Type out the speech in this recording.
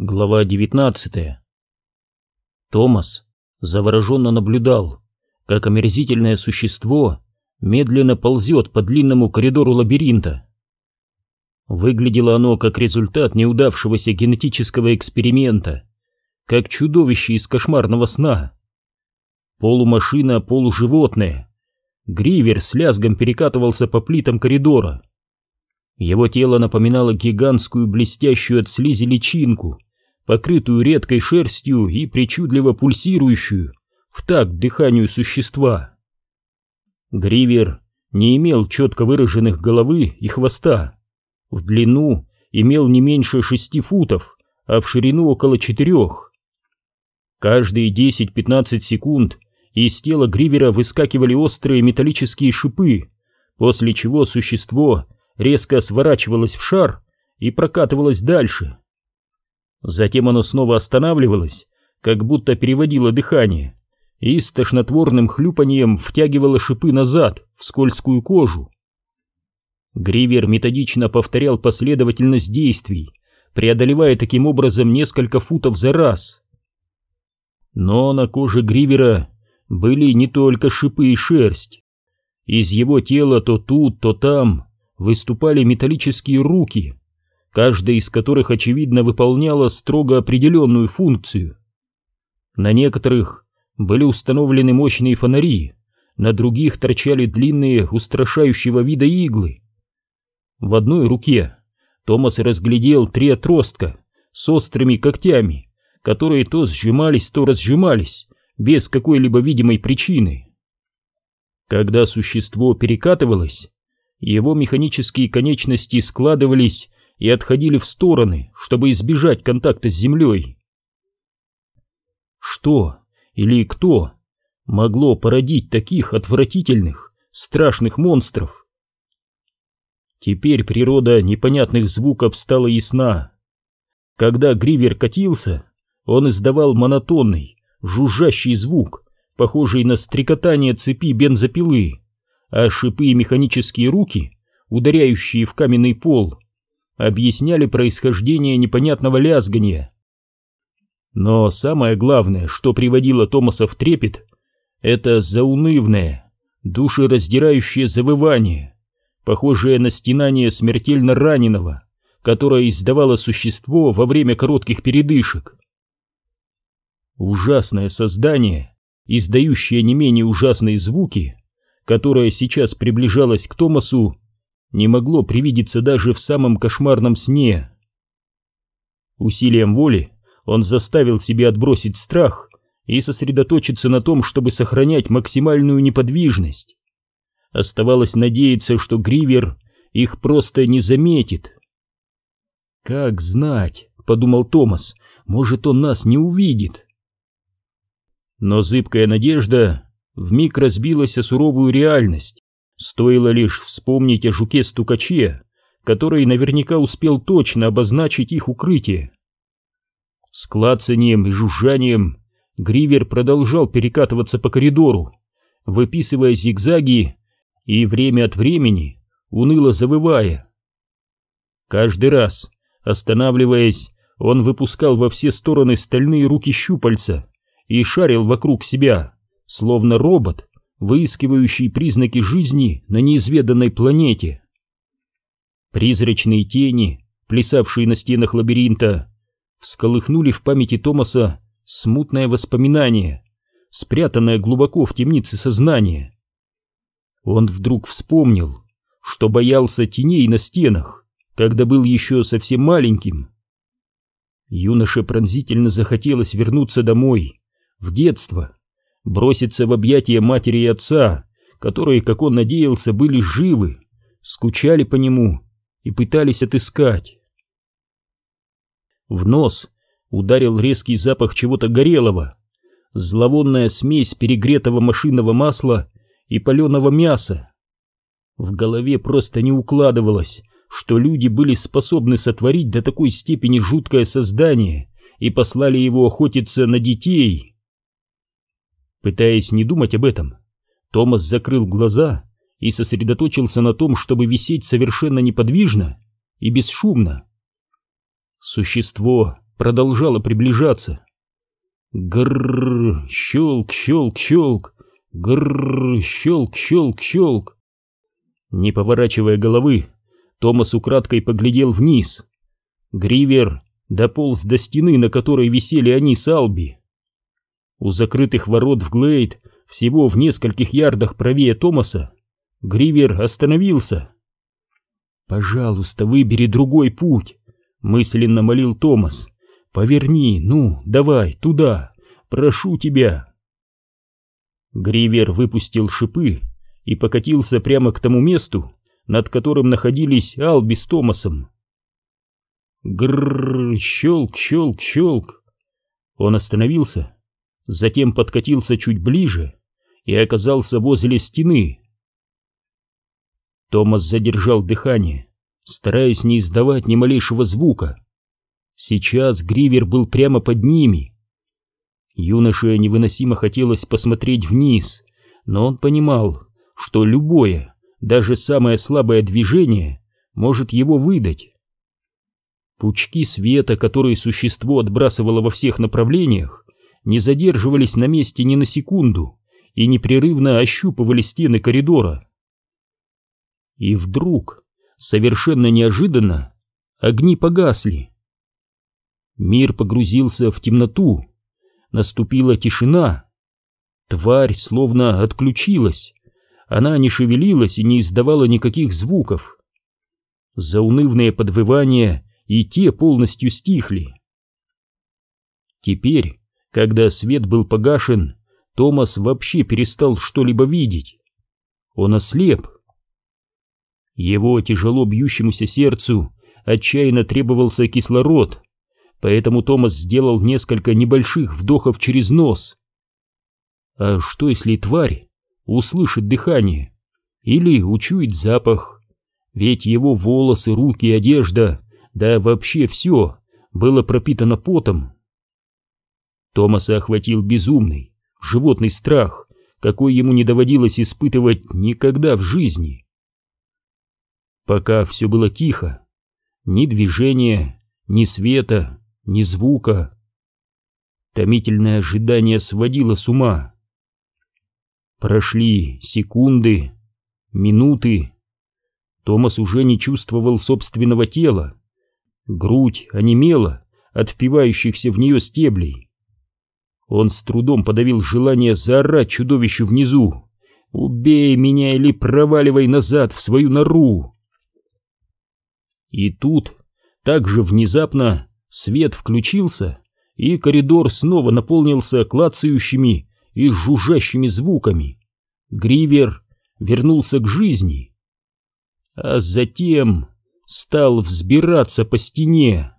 Глава 19 Томас завороженно наблюдал, как омерзительное существо медленно ползет по длинному коридору лабиринта. Выглядело оно как результат неудавшегося генетического эксперимента, как чудовище из кошмарного сна. Полумашина, полуживотное. Гривер с лязгом перекатывался по плитам коридора. Его тело напоминало гигантскую блестящую от слизи личинку — покрытую редкой шерстью и причудливо пульсирующую в такт дыханию существа. Гривер не имел четко выраженных головы и хвоста. В длину имел не меньше шести футов, а в ширину около четырех. Каждые 10-15 секунд из тела Гривера выскакивали острые металлические шипы, после чего существо резко сворачивалось в шар и прокатывалось дальше. Затем оно снова останавливалось, как будто переводило дыхание, и с тошнотворным хлюпанием втягивало шипы назад, в скользкую кожу. Гривер методично повторял последовательность действий, преодолевая таким образом несколько футов за раз. Но на коже Гривера были не только шипы и шерсть. Из его тела то тут, то там выступали металлические руки, каждая из которых, очевидно, выполняла строго определенную функцию. На некоторых были установлены мощные фонари, на других торчали длинные, устрашающего вида иглы. В одной руке Томас разглядел три отростка с острыми когтями, которые то сжимались, то разжимались, без какой-либо видимой причины. Когда существо перекатывалось, его механические конечности складывались и отходили в стороны, чтобы избежать контакта с землей. Что или кто могло породить таких отвратительных, страшных монстров? Теперь природа непонятных звуков стала ясна. Когда Гривер катился, он издавал монотонный, жужжащий звук, похожий на стрекотание цепи бензопилы, а шипы и механические руки, ударяющие в каменный пол, объясняли происхождение непонятного лязгания. Но самое главное, что приводило Томаса в трепет, это заунывное, душераздирающее завывание, похожее на стенание смертельно раненого, которое издавало существо во время коротких передышек. Ужасное создание, издающее не менее ужасные звуки, которое сейчас приближалось к Томасу, не могло привидеться даже в самом кошмарном сне. Усилием воли он заставил себя отбросить страх и сосредоточиться на том, чтобы сохранять максимальную неподвижность. Оставалось надеяться, что Гривер их просто не заметит. «Как знать», — подумал Томас, — «может, он нас не увидит». Но зыбкая надежда вмиг разбилась о суровую реальность. Стоило лишь вспомнить о жуке-стукаче, который наверняка успел точно обозначить их укрытие. С клацанием и жужжанием Гривер продолжал перекатываться по коридору, выписывая зигзаги и время от времени уныло завывая. Каждый раз, останавливаясь, он выпускал во все стороны стальные руки щупальца и шарил вокруг себя, словно робот, выискивающий признаки жизни на неизведанной планете. Призрачные тени, плясавшие на стенах лабиринта, всколыхнули в памяти Томаса смутное воспоминание, спрятанное глубоко в темнице сознания. Он вдруг вспомнил, что боялся теней на стенах, когда был еще совсем маленьким. Юноше пронзительно захотелось вернуться домой, в детство, броситься в объятия матери и отца, которые, как он надеялся, были живы, скучали по нему и пытались отыскать. В нос ударил резкий запах чего-то горелого, зловонная смесь перегретого машинного масла и паленого мяса. В голове просто не укладывалось, что люди были способны сотворить до такой степени жуткое создание и послали его охотиться на детей. Пытаясь не думать об этом, Томас закрыл глаза и сосредоточился на том, чтобы висеть совершенно неподвижно и бесшумно. Существо продолжала приближаться. Грррр, щелк, щелк, щелк, грррр, щелк, щелк, щелк. Не поворачивая головы, Томас украдкой поглядел вниз. Гривер дополз до стены, на которой висели они с Алби. У закрытых ворот в Глейд, всего в нескольких ярдах правее Томаса, Гривер остановился. «Пожалуйста, выбери другой путь», — мысленно молил Томас. «Поверни, ну, давай, туда, прошу тебя». Гривер выпустил шипы и покатился прямо к тому месту, над которым находились Алби с Томасом. Грррр, щелк, щелк, щелк. Он остановился, затем подкатился чуть ближе и оказался возле стены. Томас задержал дыхание, стараясь не издавать ни малейшего звука. Сейчас Гривер был прямо под ними. Юноше невыносимо хотелось посмотреть вниз, но он понимал, что любое, даже самое слабое движение может его выдать. Пучки света, которые существо отбрасывало во всех направлениях, не задерживались на месте ни на секунду и непрерывно ощупывали стены коридора. И вдруг, совершенно неожиданно, огни погасли. Мир погрузился в темноту, наступила тишина. Тварь словно отключилась, она не шевелилась и не издавала никаких звуков. Заунывные подвывания и те полностью стихли. Теперь, когда свет был погашен, Томас вообще перестал что-либо видеть. Он ослеп. Его тяжело бьющемуся сердцу отчаянно требовался кислород, поэтому Томас сделал несколько небольших вдохов через нос. А что если тварь услышит дыхание или учует запах? Ведь его волосы, руки одежда, да вообще все, было пропитано потом. Томаса охватил безумный, животный страх, какой ему не доводилось испытывать никогда в жизни. Пока все было тихо, ни движения, ни света, ни звука. Томительное ожидание сводило с ума. Прошли секунды, минуты. Томас уже не чувствовал собственного тела. Грудь онемела от впивающихся в нее стеблей. Он с трудом подавил желание заорать чудовищу внизу. «Убей меня или проваливай назад в свою нору!» И тут, так же внезапно, свет включился, и коридор снова наполнился клацающими и жужжащими звуками. Гривер вернулся к жизни. А затем стал взбираться по стене.